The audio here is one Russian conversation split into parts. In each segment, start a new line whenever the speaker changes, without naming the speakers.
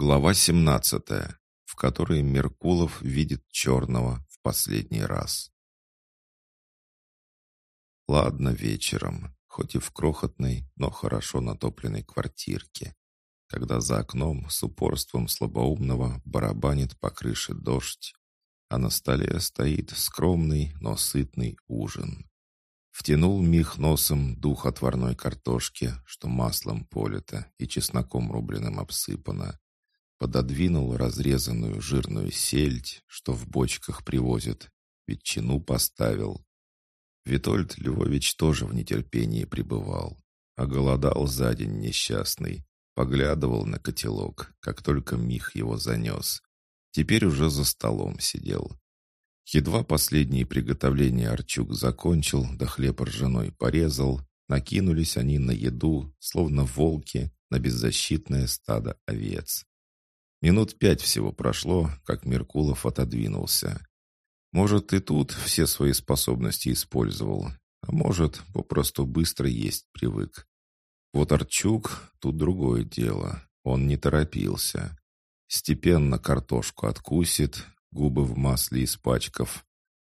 Глава 17, в которой Меркулов видит черного в последний раз. Ладно вечером, хоть и в крохотной, но хорошо натопленной квартирке, когда за окном с упорством слабоумного барабанит по крыше дождь, а на столе стоит скромный, но сытный ужин. Втянул Мих носом дух отварной картошки, что маслом полито и чесноком рубленым обсыпано. Пододвинул разрезанную жирную сельдь, что в бочках привозят, ветчину поставил. Витольд Львович тоже в нетерпении пребывал. Оголодал за день несчастный. Поглядывал на котелок, как только Мих его занес. Теперь уже за столом сидел. Едва последние приготовления Арчук закончил, да хлеб ржаной порезал, накинулись они на еду, словно волки, на беззащитное стадо овец. Минут пять всего прошло, как Меркулов отодвинулся. Может, и тут все свои способности использовал, а может, попросту быстро есть привык. Вот Арчук — тут другое дело. Он не торопился. Степенно картошку откусит, губы в масле испачкав.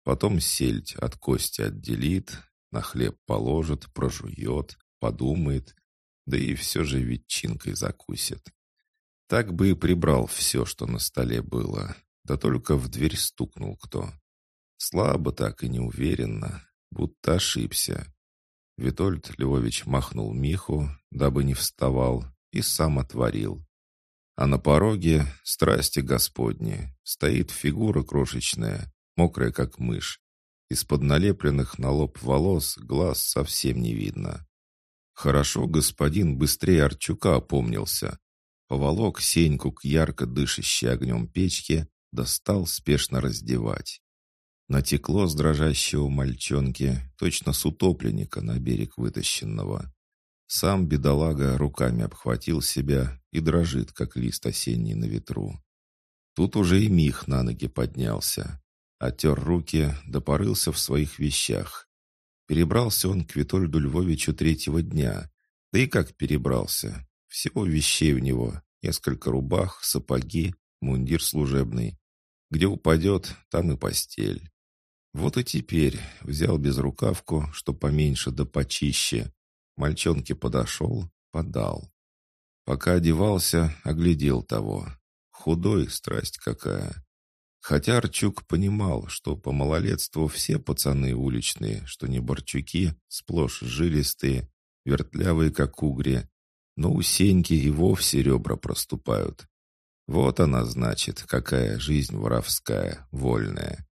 Потом сельдь от кости отделит, на хлеб положит, прожует, подумает, да и все же ветчинкой закусит. Так бы и прибрал все, что на столе было, да только в дверь стукнул кто. Слабо так и неуверенно, будто ошибся. Витольд Львович махнул Миху, дабы не вставал, и сам отворил. А на пороге, страсти Господни, стоит фигура крошечная, мокрая как мышь. Из-под налепленных на лоб волос глаз совсем не видно. Хорошо господин быстрее Арчука опомнился. Поволок Сеньку к ярко дышащей огнем печке, достал спешно раздевать. Натекло с дрожащего мальчонки, точно с утопленника на берег вытащенного. Сам бедолага руками обхватил себя и дрожит, как лист осенний на ветру. Тут уже и Мих на ноги поднялся. Оттер руки, допорылся в своих вещах. Перебрался он к Витольду Львовичу третьего дня. Да и как перебрался. Всего вещей у него. Несколько рубах, сапоги, мундир служебный. Где упадет, там и постель. Вот и теперь взял безрукавку, что поменьше да почище, Мальчонке подошел, подал. Пока одевался, оглядел того. Худой, страсть какая. Хотя Арчук понимал, что по малолетству все пацаны уличные, что не борчуки, сплошь жилистые, вертлявые, как угри, но у Сеньки и вовсе ребра проступают. Вот она, значит, какая жизнь воровская, вольная.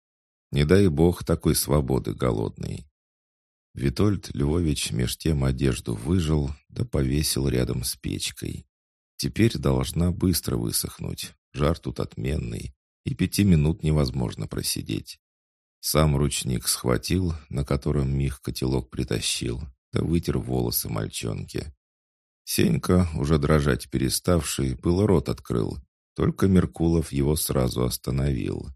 Не дай бог такой свободы голодный. Витольд Львович меж тем одежду выжил, да повесил рядом с печкой. Теперь должна быстро высохнуть, жар тут отменный, и пяти минут невозможно просидеть. Сам ручник схватил, на котором Мих котелок притащил, да вытер волосы мальчонки. Сенька, уже дрожать переставший, был рот открыл, только Меркулов его сразу остановил.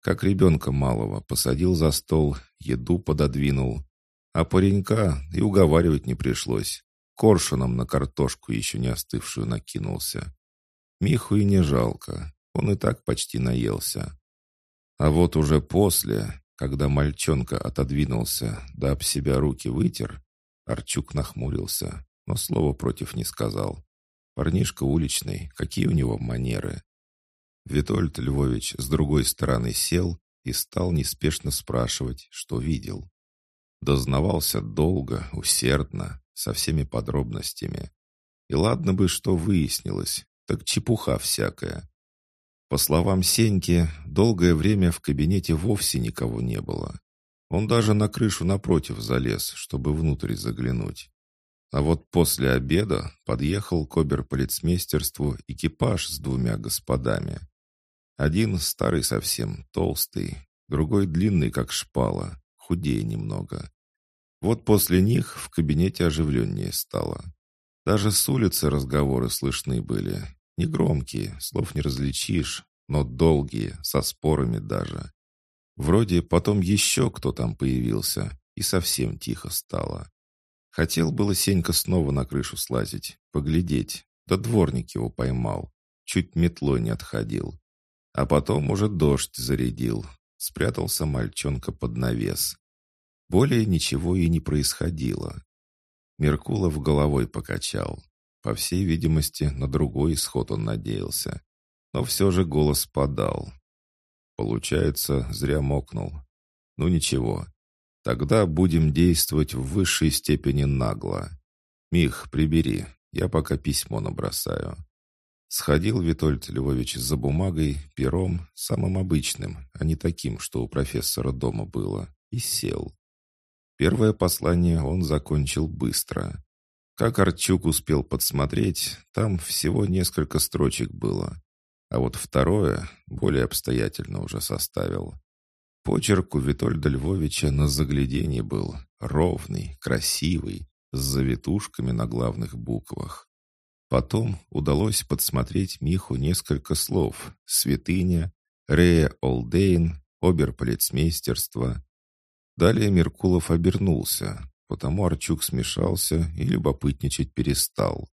Как ребенка малого посадил за стол, еду пододвинул, а паренька и уговаривать не пришлось. Коршуном на картошку еще не остывшую накинулся. Миху и не жалко, он и так почти наелся. А вот уже после, когда мальчонка отодвинулся, да об себя руки вытер, Арчук нахмурился, но слова против не сказал. Парнишка уличный, какие у него манеры. Витольд Львович с другой стороны сел и стал неспешно спрашивать, что видел. Дознавался долго, усердно, со всеми подробностями. И ладно бы, что выяснилось, так чепуха всякая. По словам Сеньки, долгое время в кабинете вовсе никого не было. Он даже на крышу напротив залез, чтобы внутрь заглянуть. А вот после обеда подъехал к оберполицмейстерству экипаж с двумя господами. Один старый совсем, толстый, другой длинный, как шпала, худее немного. Вот после них в кабинете оживленнее стало. Даже с улицы разговоры слышны были. Негромкие, слов не различишь, но долгие, со спорами даже. Вроде потом еще кто там появился, и совсем тихо стало. Хотел было Сенька снова на крышу слазить, поглядеть, да дворник его поймал. чуть метлой не отходил. А потом уже дождь зарядил. Спрятался мальчонка под навес. Более ничего и не происходило. Меркулов головой покачал. По всей видимости, на другой исход он надеялся. Но все же голос подал. Получается, зря мокнул. Ну ничего. Тогда будем действовать в высшей степени нагло. Мих, прибери, я пока письмо набросаю. Сходил Витольд Львович за бумагой, пером, самым обычным, а не таким, что у профессора дома было, и сел. Первое послание он закончил быстро. Как Арчук успел подсмотреть, там всего несколько строчек было. А вот второе более обстоятельно уже составил. Почерк у Витольда Львовича на загляденье был ровный, красивый, с завитушками на главных буквах. Потом удалось подсмотреть Миху несколько слов «Святыня», «Рея Олдейн», «Оберполицмейстерство». Далее Меркулов обернулся, потому Арчук смешался и любопытничать перестал.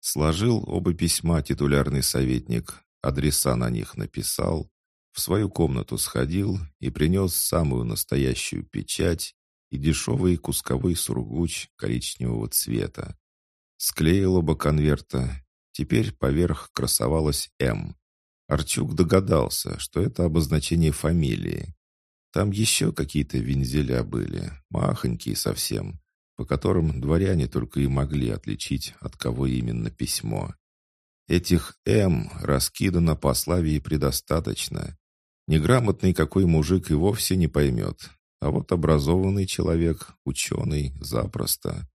Сложил оба письма титулярный советник, адреса на них написал, в свою комнату сходил и принес самую настоящую печать и дешевый кусковой сургуч коричневого цвета. Склеил оба конверта. Теперь поверх красовалась «М». Арчук догадался, что это обозначение фамилии. Там еще какие-то вензеля были, махонькие совсем, по которым дворяне только и могли отличить, от кого именно письмо. Этих «М» раскидано по Славии предостаточно. Неграмотный какой мужик и вовсе не поймет, а вот образованный человек, ученый, запросто.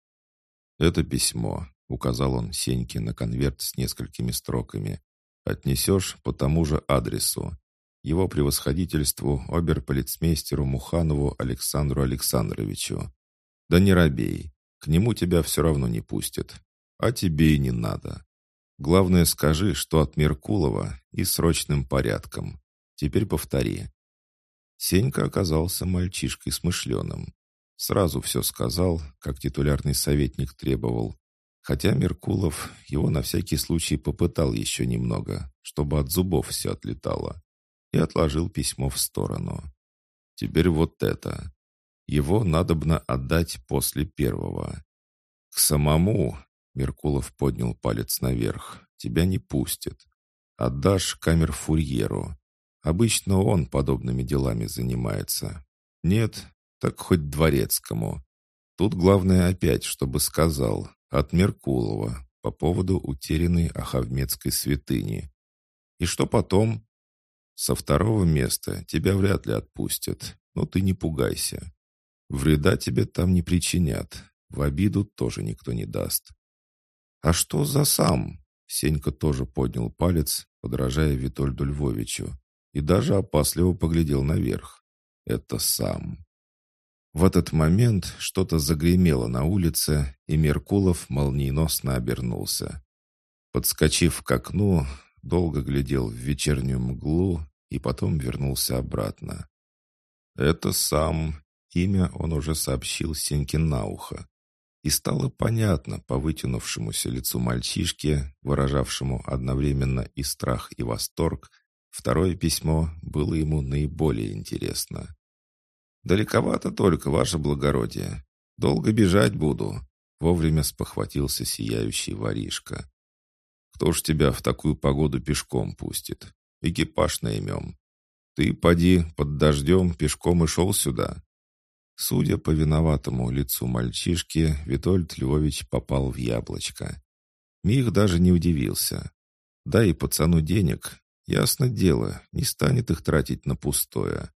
«Это письмо», — указал он Сеньке на конверт с несколькими строками. «Отнесешь по тому же адресу. Его превосходительству оберполицмейстеру Муханову Александру Александровичу. Да не робей, к нему тебя все равно не пустят. А тебе и не надо. Главное, скажи, что от Меркулова и срочным порядком. Теперь повтори». Сенька оказался мальчишкой смышленым. Сразу все сказал, как титулярный советник требовал, хотя Меркулов его на всякий случай попытал еще немного, чтобы от зубов все отлетало, и отложил письмо в сторону. «Теперь вот это. Его надобно отдать после первого. К самому, — Меркулов поднял палец наверх, — тебя не пустят. Отдашь камер-фурьеру. Обычно он подобными делами занимается. Нет, так хоть дворецкому. Тут главное опять, чтобы сказал, от Меркулова, по поводу утерянной Ахавмедской святыни. И что потом? Со второго места тебя вряд ли отпустят, но ты не пугайся. Вреда тебе там не причинят, в обиду тоже никто не даст. А что за сам? Сенька тоже поднял палец, подражая Витольду Львовичу, и даже опасливо поглядел наверх. Это сам. В этот момент что-то загремело на улице, и Меркулов молниеносно обернулся. Подскочив к окну, долго глядел в вечернюю мглу и потом вернулся обратно. Это сам имя он уже сообщил Сеньке на ухо. И стало понятно по вытянувшемуся лицу мальчишки, выражавшему одновременно и страх, и восторг, второе письмо было ему наиболее интересно. «Далековато только, ваше благородие. Долго бежать буду», — вовремя спохватился сияющий воришка. «Кто ж тебя в такую погоду пешком пустит? Экипаж наймем. Ты, поди, под дождем пешком и шел сюда». Судя по виноватому лицу мальчишки, Витольд Львович попал в яблочко. Мих даже не удивился. Да и пацану денег, ясно дело, не станет их тратить на пустое.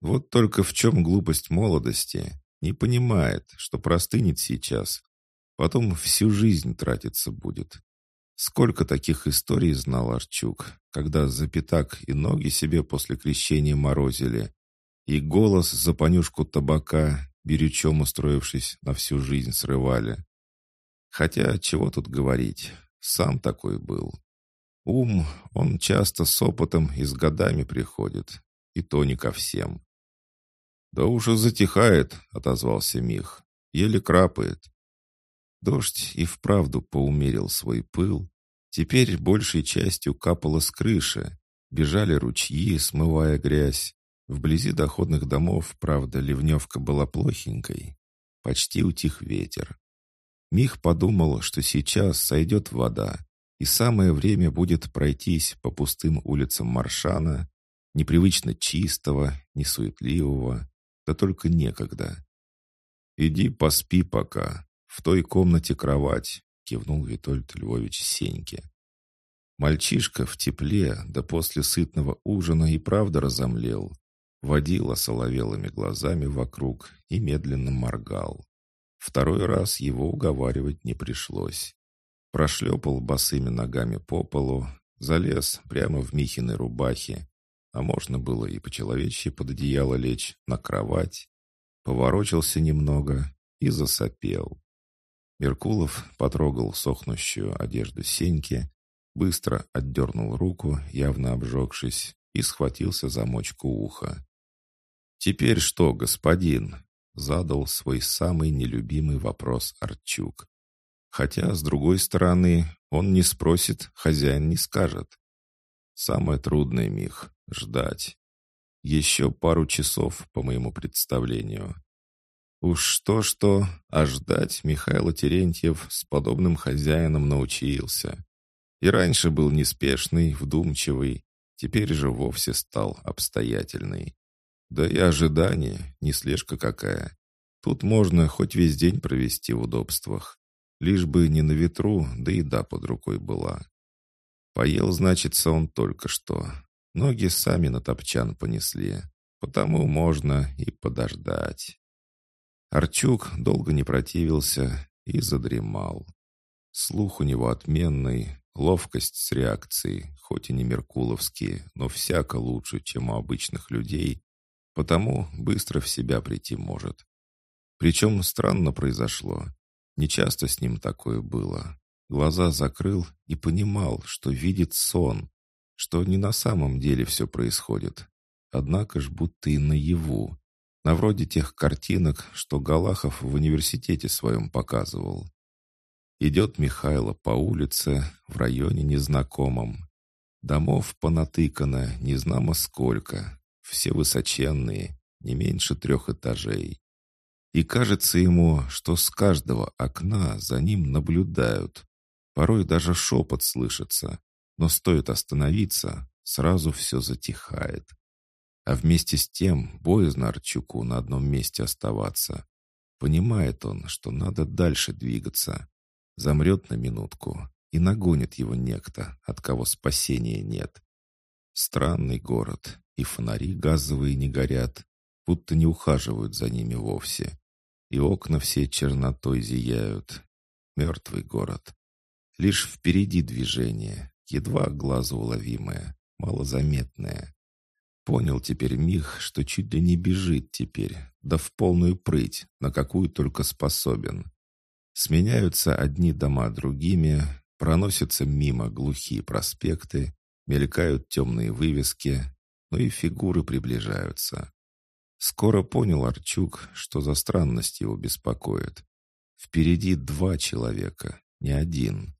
Вот только в чем глупость молодости? Не понимает, что простынет сейчас. Потом всю жизнь тратиться будет. Сколько таких историй знал Арчук, когда за пятак и ноги себе после крещения морозили, и голос за понюшку табака, берючом устроившись, на всю жизнь срывали. Хотя, чего тут говорить, сам такой был. Ум, он часто с опытом и с годами приходит, и то не ко всем. «Да уже затихает», — отозвался Мих. «Еле крапает». Дождь и вправду поумерил свой пыл, Теперь большей частью капало с крыши, бежали ручьи, смывая грязь. Вблизи доходных домов, правда, ливневка была плохенькой. Почти утих ветер. Мих подумал, что сейчас сойдет вода, и самое время будет пройтись по пустым улицам Маршана, непривычно чистого, несуетливого, да только некогда. «Иди поспи пока, в той комнате кровать», — кивнул Витольд Львович Сеньке. Мальчишка в тепле, да после сытного ужина и правда разомлел. Водил осоловелыми глазами вокруг и медленно моргал. Второй раз его уговаривать не пришлось. Прошлепал босыми ногами по полу, залез прямо в Михиной рубахе, а можно было и по-человечьи под одеяло лечь на кровать, поворочился немного и засопел. Меркулов потрогал сохнущую одежду Сеньки, быстро отдернул руку, явно обжегшись, и схватился за мочку уха. «Теперь что, господин?» — задал свой самый нелюбимый вопрос Арчук. Хотя, с другой стороны, он не спросит, хозяин не скажет. Самое трудное, Мих, — ждать. Еще пару часов, по моему представлению. Уж что-что, а ждать Михаил Терентьев с подобным хозяином научился. И раньше был неспешный, вдумчивый, теперь же вовсе стал обстоятельный. Да и ожидание, не слежка какая. Тут можно хоть весь день провести в удобствах. Лишь бы не на ветру, да еда под рукой была. Поел, значится, он только что. Ноги сами на топчан понесли, потому можно и подождать. Арчук долго не противился и задремал. Слух у него отменный, ловкость с реакцией, хоть и не меркуловские, но всяко лучше, чем у обычных людей, потому быстро в себя прийти может. Причем странно произошло. Нечасто с ним такое было. Глаза закрыл и понимал, что видит сон, что не на самом деле все происходит. Однако ж будто и наяву. На вроде тех картинок, что Галахов в университете своем показывал. Идет Михайло по улице в районе незнакомом. Домов понатыкано незнамо сколько. Все высоченные, не меньше трех этажей. И кажется ему, что с каждого окна за ним наблюдают. Порой даже шепот слышится, но стоит остановиться, сразу все затихает. А вместе с тем боязно Арчуку на одном месте оставаться. Понимает он, что надо дальше двигаться. Замрет на минутку, и нагонит его некто, от кого спасения нет. Странный город, и фонари газовые не горят, будто не ухаживают за ними вовсе и окна все чернотой зияют. Мертвый город. Лишь впереди движение, едва глазу уловимое, малозаметное. Понял теперь Мих, что чуть ли не бежит теперь, да в полную прыть, на какую только способен. Сменяются одни дома другими, проносятся мимо глухие проспекты, мелькают темные вывески, но и фигуры приближаются. Скоро понял Арчук, что за странность его беспокоит. Впереди два человека, не один.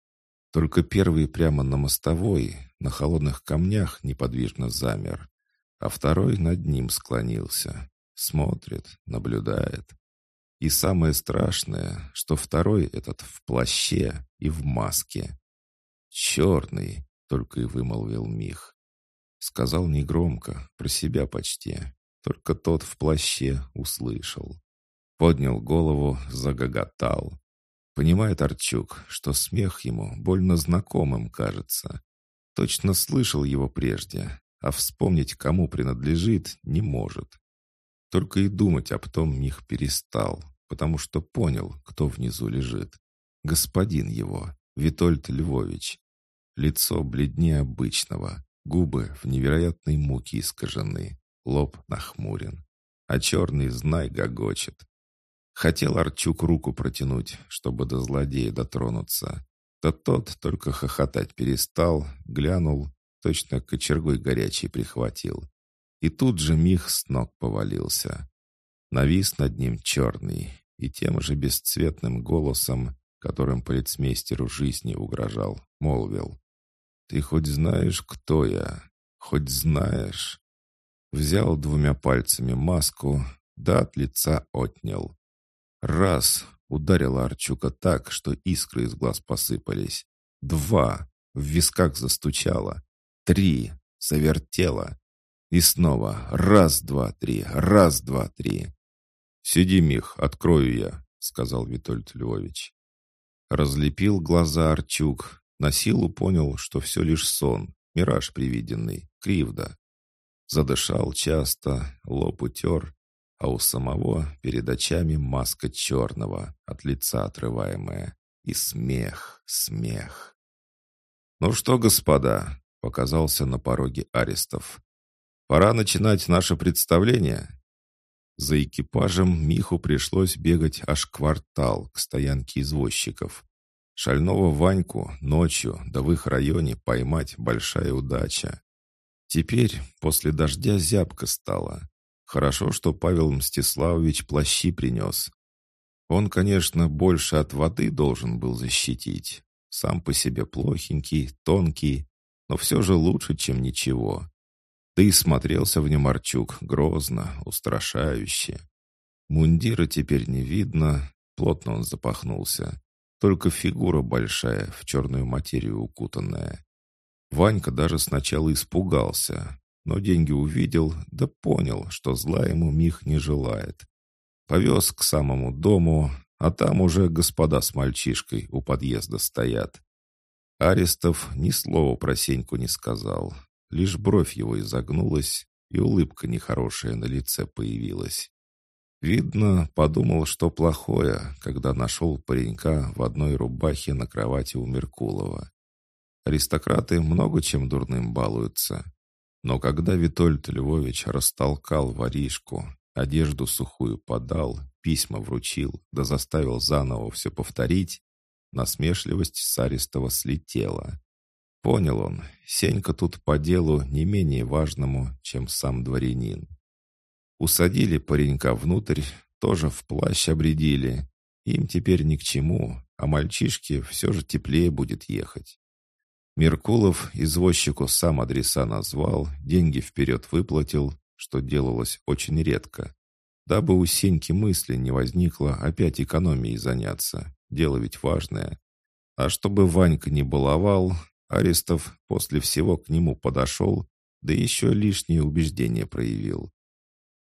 Только первый прямо на мостовой, на холодных камнях неподвижно замер, а второй над ним склонился. Смотрит, наблюдает. И самое страшное, что второй этот в плаще и в маске. «Черный», — только и вымолвил Мих. Сказал негромко, про себя почти. Только тот в плаще услышал. Поднял голову, загоготал. Понимает Арчук, что смех ему больно знакомым кажется. Точно слышал его прежде, а вспомнить, кому принадлежит, не может. Только и думать об том них перестал, потому что понял, кто внизу лежит. Господин его, Витольд Львович. Лицо бледнее обычного, губы в невероятной муке искажены лоб нахмурен, а черный знай гогочет. Хотел Арчук руку протянуть, чтобы до злодея дотронуться. Да тот только хохотать перестал, глянул, точно кочергой горячий прихватил. И тут же Мих с ног повалился. Навис над ним черный и тем же бесцветным голосом, которым полицмейстеру жизни угрожал, молвил. «Ты хоть знаешь, кто я? Хоть знаешь?» Взял двумя пальцами маску, да от лица отнял. Раз — ударила Арчука так, что искры из глаз посыпались. Два — в висках застучало. Три — завертела. И снова раз, два, три, раз, два, три. «Сиди, Мих, открою я», — сказал Витольд Львович. Разлепил глаза Арчук, на силу понял, что все лишь сон, мираж привиденный, кривда. Задышал часто, лоб утер, а у самого перед очами маска черного, от лица отрываемая. И смех, смех. «Ну что, господа?» — показался на пороге Арестов. «Пора начинать наше представление». За экипажем Миху пришлось бегать аж квартал к стоянке извозчиков. Шального Ваньку ночью, да в их районе, поймать большая удача. Теперь, после дождя, зябко стало. Хорошо, что Павел Мстиславович плащи принес. Он, конечно, больше от воды должен был защитить. Сам по себе плохенький, тонкий, но все же лучше, чем ничего. Да и смотрелся в нем Арчук грозно, устрашающе. Мундира теперь не видно, плотно он запахнулся. Только фигура большая, в черную материю укутанная. Ванька даже сначала испугался, но деньги увидел, да понял, что зла ему Мих не желает. Повез к самому дому, а там уже господа с мальчишкой у подъезда стоят. Арестов ни слова про Сеньку не сказал, Лишь бровь его изогнулась, и улыбка нехорошая на лице появилась. Видно, подумал, что плохое, когда нашел паренька в одной рубахе на кровати у Меркулова. Аристократы много чем дурным балуются. Но когда Витольд Львович растолкал воришку, одежду сухую подал, письма вручил, да заставил заново все повторить, насмешливость с Арестова слетела. Понял он, Сенька тут по делу не менее важному, чем сам дворянин. Усадили паренька внутрь, тоже в плащ обредили. Им теперь ни к чему, а мальчишке все же теплее будет ехать. Меркулов извозчику сам адреса назвал, деньги вперед выплатил, что делалось очень редко. Дабы у Сеньки мысли не возникло опять экономией заняться, дело ведь важное. А чтобы Ванька не баловал, Арестов после всего к нему подошел, да еще лишние убеждения проявил.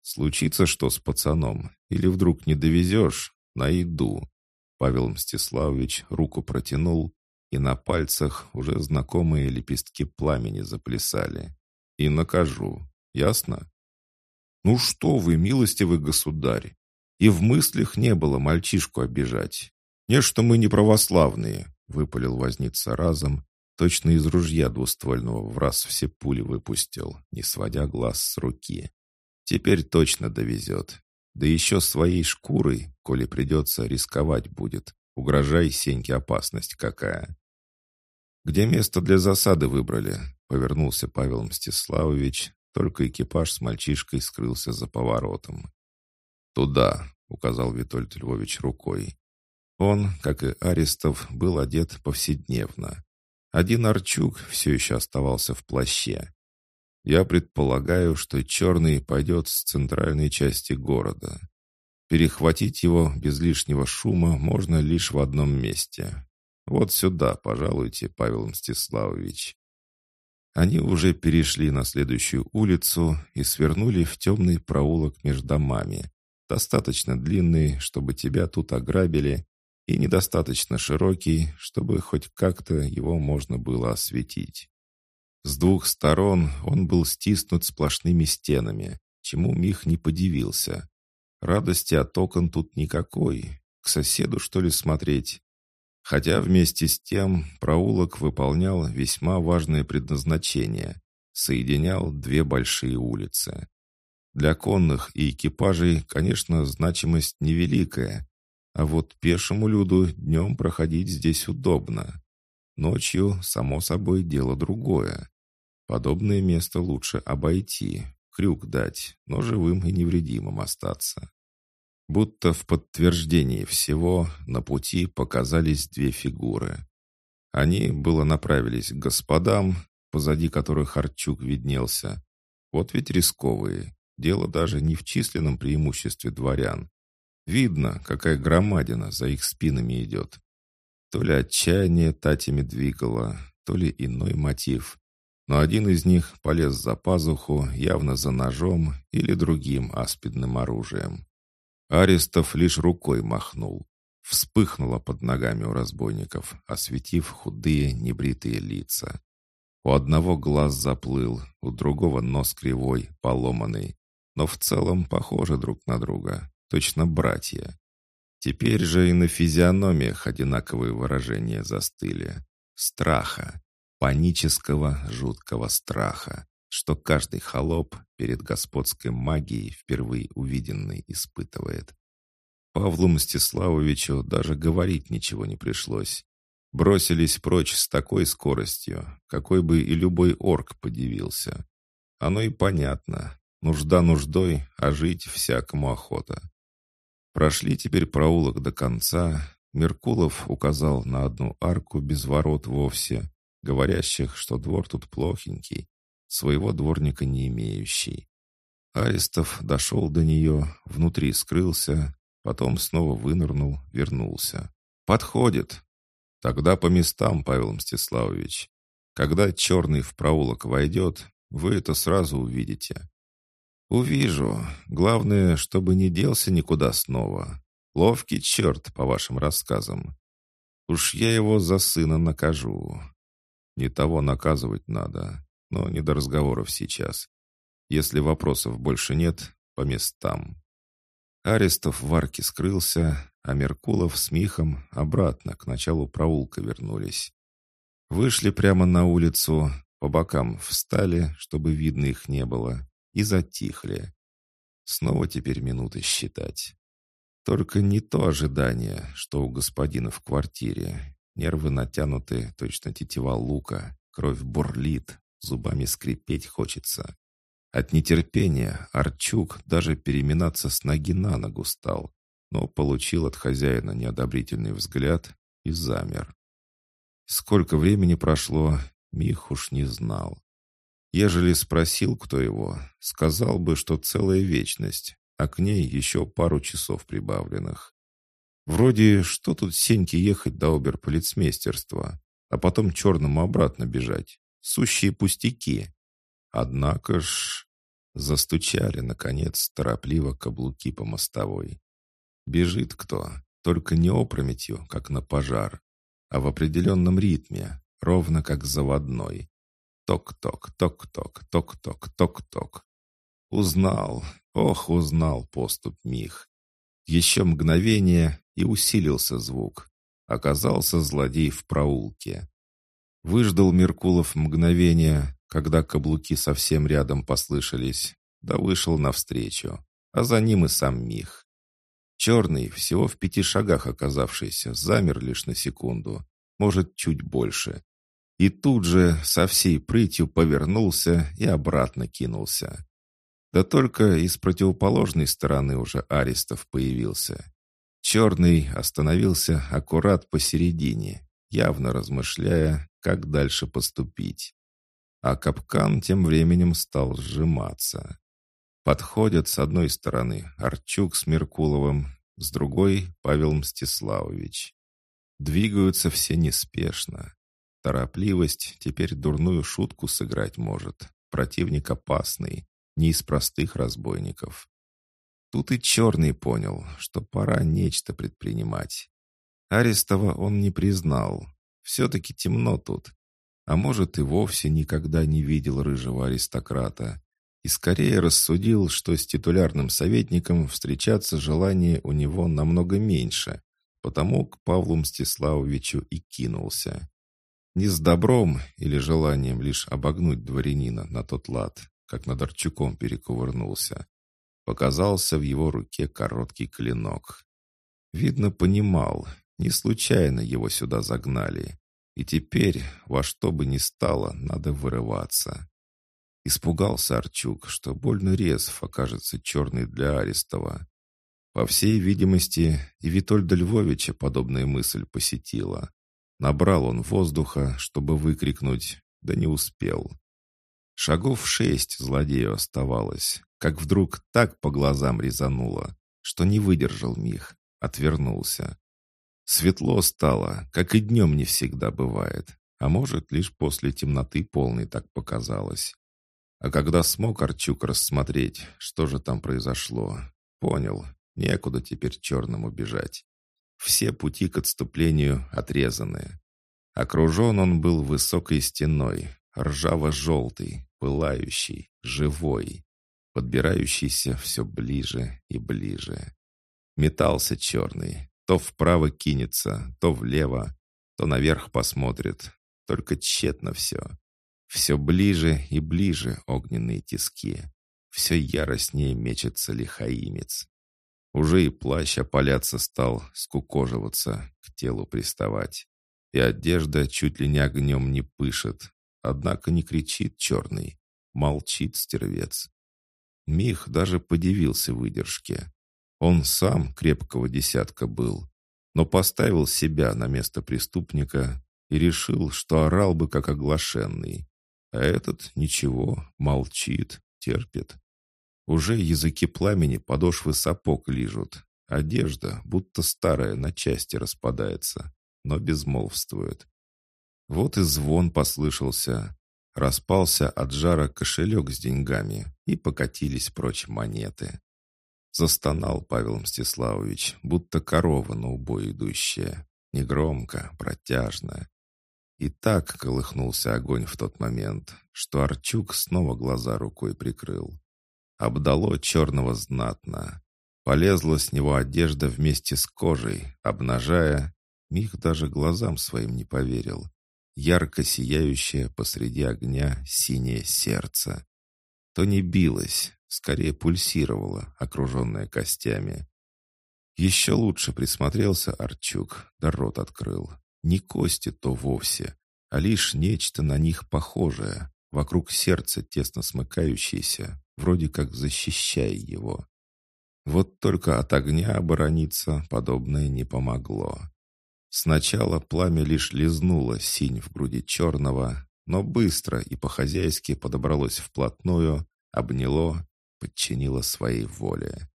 «Случится что с пацаном? Или вдруг не довезешь? Найду». Павел Мстиславович руку протянул, и на пальцах уже знакомые лепестки пламени заплясали. «И накажу. Ясно?» «Ну что вы, милостивый государь! И в мыслях не было мальчишку обижать. Не, что мы не православные!» — выпалил возница разом Точно из ружья двуствольного в раз все пули выпустил, не сводя глаз с руки. Теперь точно довезет. Да еще своей шкурой, коли придется, рисковать будет. Угрожай Сеньке опасность какая. «Где место для засады выбрали?» — повернулся Павел Мстиславович, только экипаж с мальчишкой скрылся за поворотом. «Туда», — указал Витольд Львович рукой. Он, как и Арестов, был одет повседневно. Один Арчук все еще оставался в плаще. Я предполагаю, что черный пойдет с центральной части города. Перехватить его без лишнего шума можно лишь в одном месте. Вот сюда, пожалуйте, Павел Мстиславович. Они уже перешли на следующую улицу и свернули в темный проулок между домами, достаточно длинный, чтобы тебя тут ограбили, и недостаточно широкий, чтобы хоть как-то его можно было осветить. С двух сторон он был стиснут сплошными стенами, чему Мих не подивился. Радости от окон тут никакой. К соседу, что ли, смотреть? Хотя вместе с тем проулок выполнял весьма важное предназначение. Соединял две большие улицы. Для конных и экипажей, конечно, значимость невеликая, а вот пешему люду днем проходить здесь удобно. Ночью, само собой, дело другое. Подобное место лучше обойти, крюк дать, но живым и невредимым остаться. Будто в подтверждении всего на пути показались две фигуры. Они было направились к господам, позади которых Арчук виднелся. Вот ведь рисковые. Дело даже не в численном преимуществе дворян. Видно, какая громадина за их спинами идет. То ли отчаяние татями двигало, то ли иной мотив. Но один из них полез за пазуху, явно за ножом или другим аспидным оружием. Арестов лишь рукой махнул. Вспыхнуло под ногами у разбойников, осветив худые небритые лица. У одного глаз заплыл, у другого нос кривой, поломанный, но в целом похожи друг на друга, точно братья. Теперь же и на физиономиях одинаковые выражения застыли. Страха, панического, жуткого страха, что каждый холоп перед господской магией впервые увиденный испытывает. Павлу Мстиславовичу даже говорить ничего не пришлось. Бросились прочь с такой скоростью, какой бы и любой орк подивился. Оно и понятно. Нужда нуждой, а жить всякому охота. Прошли теперь проулок до конца. Меркулов указал на одну арку без ворот вовсе, говорящих, что двор тут плохенький, своего дворника не имеющий. Арестов дошел до нее, внутри скрылся, потом снова вынырнул, вернулся. «Подходит!» «Тогда по местам, Павел Мстиславович. Когда черный в проулок войдет, вы это сразу увидите. «Увижу. Главное, чтобы не делся никуда снова. Ловкий черт, по вашим рассказам. Уж я его за сына накажу. Не того наказывать надо, но не до разговоров сейчас. Если вопросов больше нет, по местам». Арестов в арке скрылся, а Меркулов с Михом обратно к началу проулка вернулись. Вышли прямо на улицу, по бокам встали, чтобы видно их не было, и затихли. Снова теперь минуты считать. Только не то ожидание, что у господина в квартире. Нервы натянуты, точно тетива лука, кровь бурлит, зубами скрипеть хочется. От нетерпения Арчук даже переминаться с ноги на ногу стал, но получил от хозяина неодобрительный взгляд и замер. Сколько времени прошло, Мих уж не знал. Ежели спросил, кто его, сказал бы, что целая вечность, а к ней еще пару часов прибавленных. Вроде, что тут Сеньке ехать до оберполицмейстерства, а потом черному обратно бежать. Сущие пустяки. Однако ж... Застучали, наконец, торопливо каблуки по мостовой. Бежит кто, только не опрометью, как на пожар, а в определенном ритме, ровно как заводной. Ток-ток, ток-ток, ток-ток, ток-ток. Узнал, ох, узнал поступ Мих. Еще мгновение, и усилился звук. Оказался злодей в проулке. Выждал Меркулов мгновение, когда каблуки совсем рядом послышались, да вышел навстречу, а за ним и сам Мих. Черный, всего в пяти шагах оказавшийся, замер лишь на секунду, может, чуть больше, и тут же со всей прытью повернулся и обратно кинулся. Да только из противоположной стороны уже Аристов появился. Черный остановился аккурат посередине, явно размышляя, как дальше поступить. А капкан тем временем стал сжиматься. Подходят с одной стороны Арчук с Меркуловым, с другой — Павел Мстиславович. Двигаются все неспешно. Торопливость теперь дурную шутку сыграть может. Противник опасный, не из простых разбойников. Тут и Черный понял, что пора нечто предпринимать. Арестова он не признал. Все-таки темно тут. А может, и вовсе никогда не видел рыжего аристократа. И скорее рассудил, что с титулярным советником встречаться желание у него намного меньше, потому к Павлу Мстиславовичу и кинулся. Не с добром или желанием лишь обогнуть дворянина на тот лад, как над Арчуком перекувырнулся. Показался в его руке короткий клинок. Видно, понимал, не случайно его сюда загнали. И теперь, во что бы ни стало, надо вырываться. Испугался Арчук, что больно резв окажется черный для Арестова. По всей видимости, и Витольда Львовича подобная мысль посетила. Набрал он воздуха, чтобы выкрикнуть, да не успел. Шагов шесть злодею оставалось, как вдруг так по глазам резануло, что не выдержал Мих, отвернулся. Светло стало, как и днем не всегда бывает, а может, лишь после темноты полной так показалось. А когда смог Арчук рассмотреть, что же там произошло, понял, Некуда теперь черному бежать. Все пути к отступлению отрезаны. Окружен он был высокой стеной, ржаво-желтой, пылающей, живой, подбирающейся все ближе и ближе. Метался черный, то вправо кинется, то влево, то наверх посмотрит, только тщетно все. Все ближе и ближе огненные тиски. Все яростнее мечется лихаимец. Уже и плащ опаляться стал, скукоживаться, к телу приставать. И одежда чуть ли не огнем не пышет. Однако не кричит черный. Молчит стервец. Мих даже подивился выдержке. Он сам крепкого десятка был, но поставил себя на место преступника и решил, что орал бы как оглашенный. А этот ничего, молчит, терпит. Уже языки пламени подошвы сапог лижут. Одежда, будто старая, на части распадается, но безмолвствует. Вот и звон послышался. Распался от жара кошелек с деньгами, и покатились прочь монеты. Застонал Павел Мстиславович, будто корова на убой идущая. Негромко, протяжно. И так колыхнулся огонь в тот момент, что Арчук снова глаза рукой прикрыл. Обдало черного знатно. Полезла с него одежда вместе с кожей, обнажая... Мих даже глазам своим не поверил. Ярко сияющее посреди огня синее сердце. То не билось, скорее пульсировало, окруженное костями. Еще лучше присмотрелся Арчук, да рот открыл. Не кости то вовсе, а лишь нечто на них похожее, вокруг сердца тесно смыкающееся, вроде как защищая его. Вот только от огня оборониться подобное не помогло. Сначала пламя лишь лизнуло синь в груди черного, но быстро и по-хозяйски подобралось вплотную, обняло, подчинило своей воле.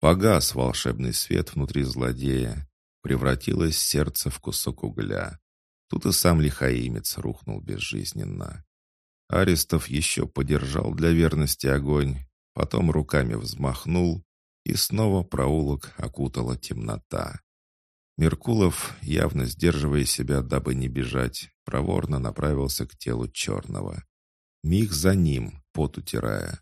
Погас волшебный свет внутри злодея, превратилось сердце в кусок угля. Тут и сам лихаимец рухнул безжизненно. Арестов еще подержал для верности огонь, потом руками взмахнул, и снова проулок окутала темнота. Меркулов, явно сдерживая себя, дабы не бежать, проворно направился к телу черного. Миг за ним, пот утирая.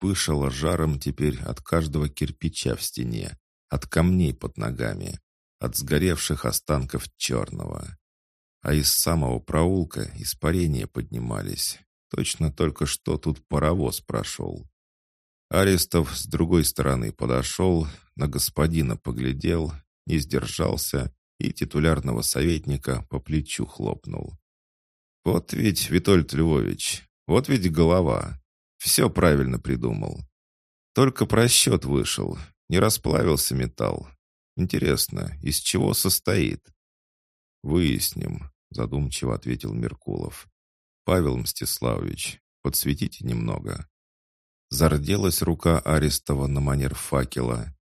Пышало жаром теперь от каждого кирпича в стене, от камней под ногами, от сгоревших останков черного. А из самого проулка испарения поднимались, Точно только что тут паровоз прошел. Арестов с другой стороны подошел, на господина поглядел, не сдержался и титулярного советника по плечу хлопнул. «Вот ведь, Витольд Львович, вот ведь голова. Все правильно придумал. Только просчет вышел, не расплавился металл. Интересно, из чего состоит?» «Выясним», — задумчиво ответил Меркулов. «Павел Мстиславович, подсветите немного». Зарделась рука Арестова на манер факела.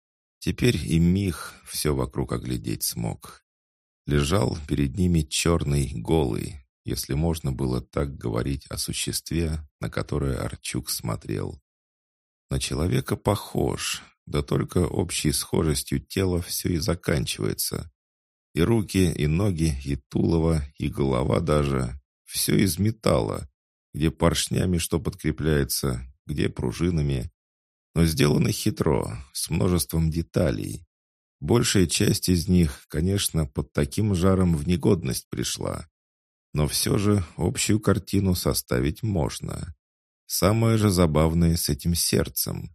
Теперь и Мих все вокруг оглядеть смог. Лежал перед ними черный, голый, если можно было так говорить о существе, на которое Арчук смотрел. На человека похож, да только общей схожестью тела все и заканчивается. И руки, и ноги, и тулово, и голова даже все из металла, где поршнями что подкрепляется, где пружинами. Но сделано хитро, с множеством деталей. Большая часть из них, конечно, под таким жаром в негодность пришла. Но все же общую картину составить можно. Самое же забавное с этим сердцем.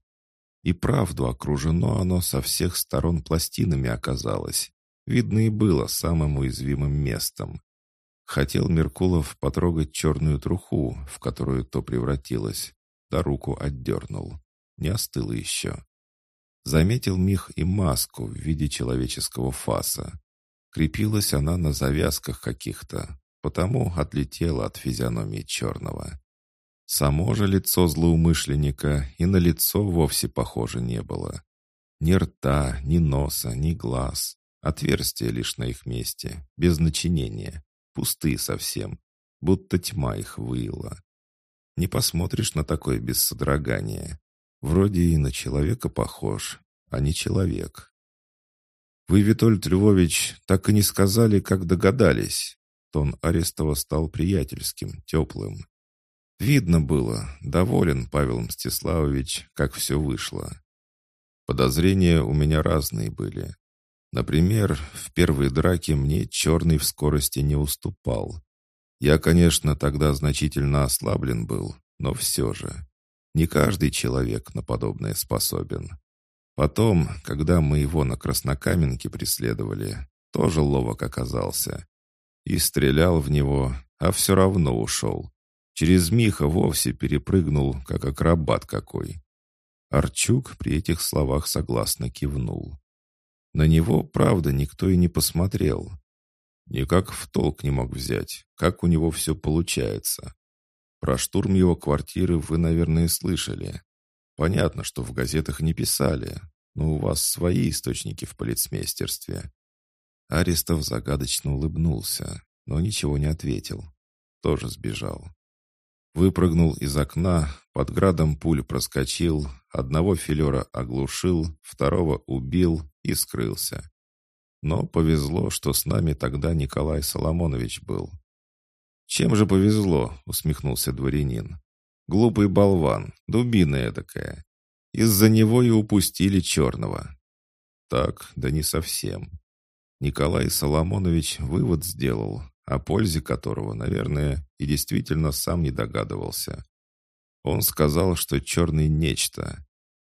И правду окружено оно со всех сторон пластинами оказалось. Видно и было самым уязвимым местом. Хотел Меркулов потрогать черную труху, в которую то превратилось, да руку отдернул. Не остыло еще. Заметил Мих и маску в виде человеческого фаса. Крепилась она на завязках каких-то, потому отлетела от физиономии черного. Само же лицо злоумышленника и на лицо вовсе похоже не было. Ни рта, ни носа, ни глаз. Отверстия лишь на их месте, без начинения, пустые совсем, будто тьма их выила. Не посмотришь на такое без содрогания. Вроде и на человека похож, а не человек. «Вы, Витольд Львович, так и не сказали, как догадались». Тон Арестова стал приятельским, теплым. Видно было, доволен Павел Мстиславович, как все вышло. Подозрения у меня разные были. Например, в первой драке мне черный в скорости не уступал. Я, конечно, тогда значительно ослаблен был, но все же. Не каждый человек на подобное способен. Потом, когда мы его на Краснокаменке преследовали, тоже ловок оказался. И стрелял в него, а все равно ушел. Через Миха вовсе перепрыгнул, как акробат какой. Арчук при этих словах согласно кивнул. На него, правда, никто и не посмотрел. Никак в толк не мог взять, как у него все получается. Про штурм его квартиры вы, наверное, слышали. Понятно, что в газетах не писали, но у вас свои источники в полицмейстерстве. Арестов загадочно улыбнулся, но ничего не ответил. Тоже сбежал. Выпрыгнул из окна, под градом пуль проскочил, одного филера оглушил, второго убил и скрылся. Но повезло, что с нами тогда Николай Соломонович был. «Чем же повезло?» — усмехнулся дворянин. «Глупый болван, дубина эдакая. Из-за него и упустили черного». «Так, да не совсем. Николай Соломонович вывод сделал, о пользе которого, наверное, и действительно сам не догадывался. Он сказал, что черный нечто.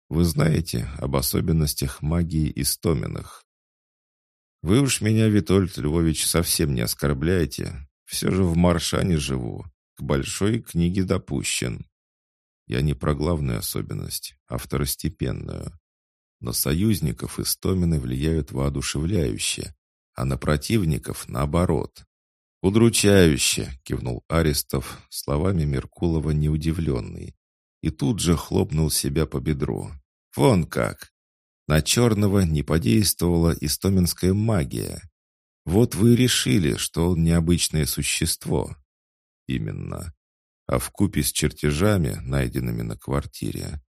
Вы знаете об особенностях магии Истоминых? Вы уж меня, Витольд Львович, совсем не оскорбляете. Все же в Маршане живу. К большой книге допущен. Я не про главную особенность, а второстепенную. На союзников Истомины влияют воодушевляюще, а на противников наоборот. «Удручающе!» — кивнул Арестов, словами Меркулова неудивленный. И тут же хлопнул себя по бедру. «Вон как! На черного не подействовала истоминская магия. Вот вы решили, что он необычное существо». «Именно. А в купе с чертежами, найденными на квартире,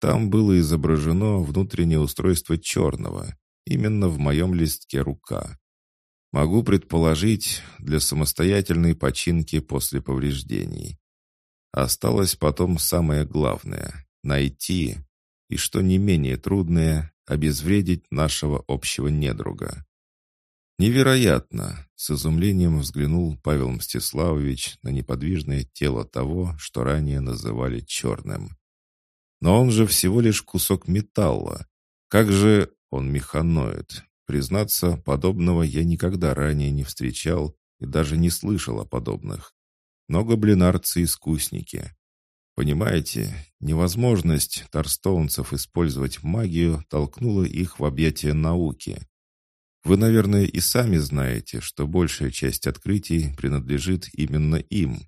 там было изображено внутреннее устройство черного, именно в моем листке рука. Могу предположить, для самостоятельной починки после повреждений. Осталось потом самое главное — найти, и, что не менее трудное, обезвредить нашего общего недруга. «Невероятно!» — с изумлением взглянул Павел Мстиславович на неподвижное тело того, что ранее называли черным. «Но он же всего лишь кусок металла. Как же он механоид, Признаться, подобного я никогда ранее не встречал и даже не слышал о подобных. Но гоблинарцы-искусники. Понимаете, невозможность торстоунцев использовать магию толкнула их в объятия науки. Вы, наверное, и сами знаете, что большая часть открытий принадлежит именно им.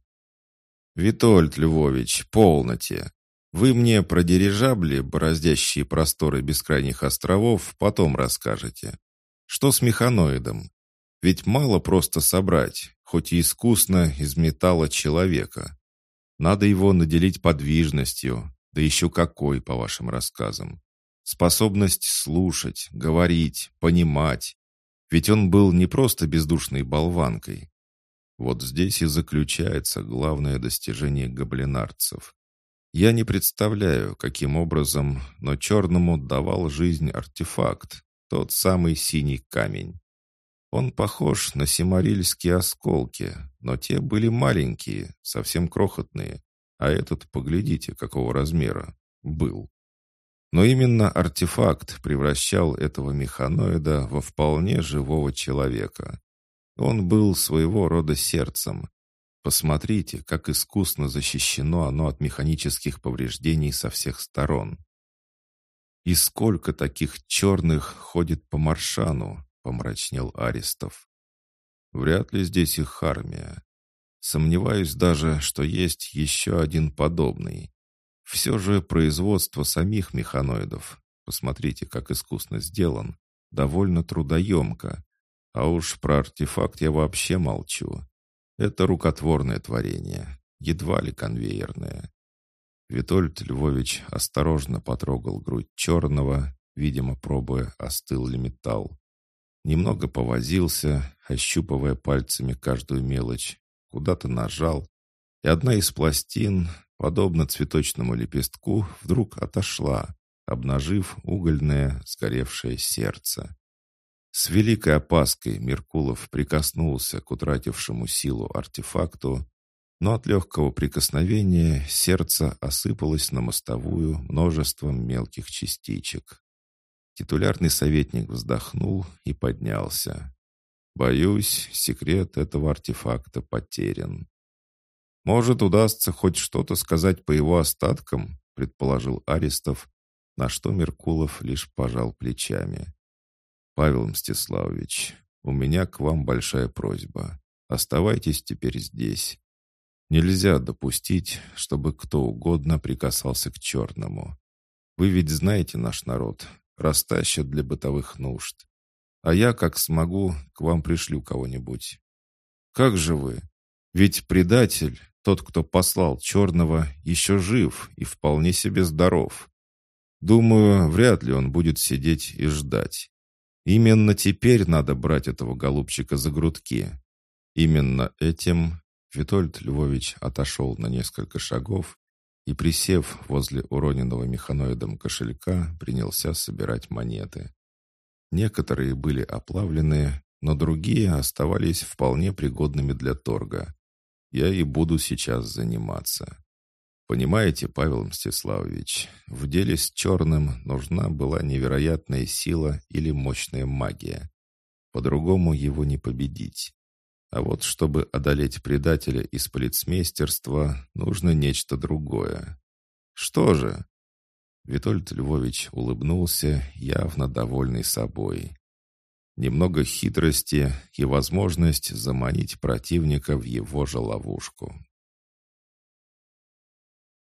«Витольд Львович, полноте! Вы мне про дирижабли, бороздящие просторы бескрайних островов, потом расскажете. Что с механоидом? Ведь мало просто собрать, хоть и искусно, из металла человека. Надо его наделить подвижностью, да еще какой, по вашим рассказам. Способность слушать, говорить, понимать. Ведь он был не просто бездушной болванкой. Вот здесь и заключается главное достижение гоблинарцев. Я не представляю, каким образом, но черному давал жизнь артефакт, тот самый синий камень. Он похож на симарильские осколки, но те были маленькие, совсем крохотные, а этот, поглядите, какого размера, был. Но именно артефакт превращал этого механоида во вполне живого человека. Он был своего рода сердцем. Посмотрите, как искусно защищено оно от механических повреждений со всех сторон. «И сколько таких черных ходит по Маршану?» — помрачнел Аристов. «Вряд ли здесь их армия. Сомневаюсь даже, что есть еще один подобный. Все же производство самих механоидов, посмотрите, как искусно сделан, довольно трудоемко. А уж про артефакт я вообще молчу. Это рукотворное творение, едва ли конвейерное. Витольд Львович осторожно потрогал грудь черного, видимо, пробуя, остыл ли металл. Немного повозился, ощупывая пальцами каждую мелочь, куда-то нажал, и одна из пластин, подобно цветочному лепестку, вдруг отошла, обнажив угольное сгоревшее сердце. С великой опаской Меркулов прикоснулся к утратившему силу артефакту, но от легкого прикосновения сердце осыпалось на мостовую множеством мелких частичек. Титулярный советник вздохнул и поднялся. «Боюсь, секрет этого артефакта потерян». «Может, удастся хоть что-то сказать по его остаткам?» предположил Аристов, на что Меркулов лишь пожал плечами. «Павел Мстиславович, у меня к вам большая просьба. Оставайтесь теперь здесь. Нельзя допустить, чтобы кто угодно прикасался к черному. Вы ведь знаете наш народ, растащат для бытовых нужд. А я, как смогу, к вам пришлю кого-нибудь. Как же вы? Ведь предатель, тот, кто послал черного, еще жив и вполне себе здоров. Думаю, вряд ли он будет сидеть и ждать. Именно теперь надо брать этого голубчика за грудки. Именно этим Витольд Львович отошел на несколько шагов и, присев возле уроненного механоидом кошелька, принялся собирать монеты. Некоторые были оплавлены, но другие оставались вполне пригодными для торга. Я и буду сейчас заниматься. Понимаете, Павел Мстиславович, в деле с черным нужна была невероятная сила или мощная магия. По-другому его не победить. А вот чтобы одолеть предателя из полицмейстерства, нужно нечто другое. Что же? Витольд Львович улыбнулся, явно довольный собой. Немного хитрости и возможность заманить противника в его же ловушку.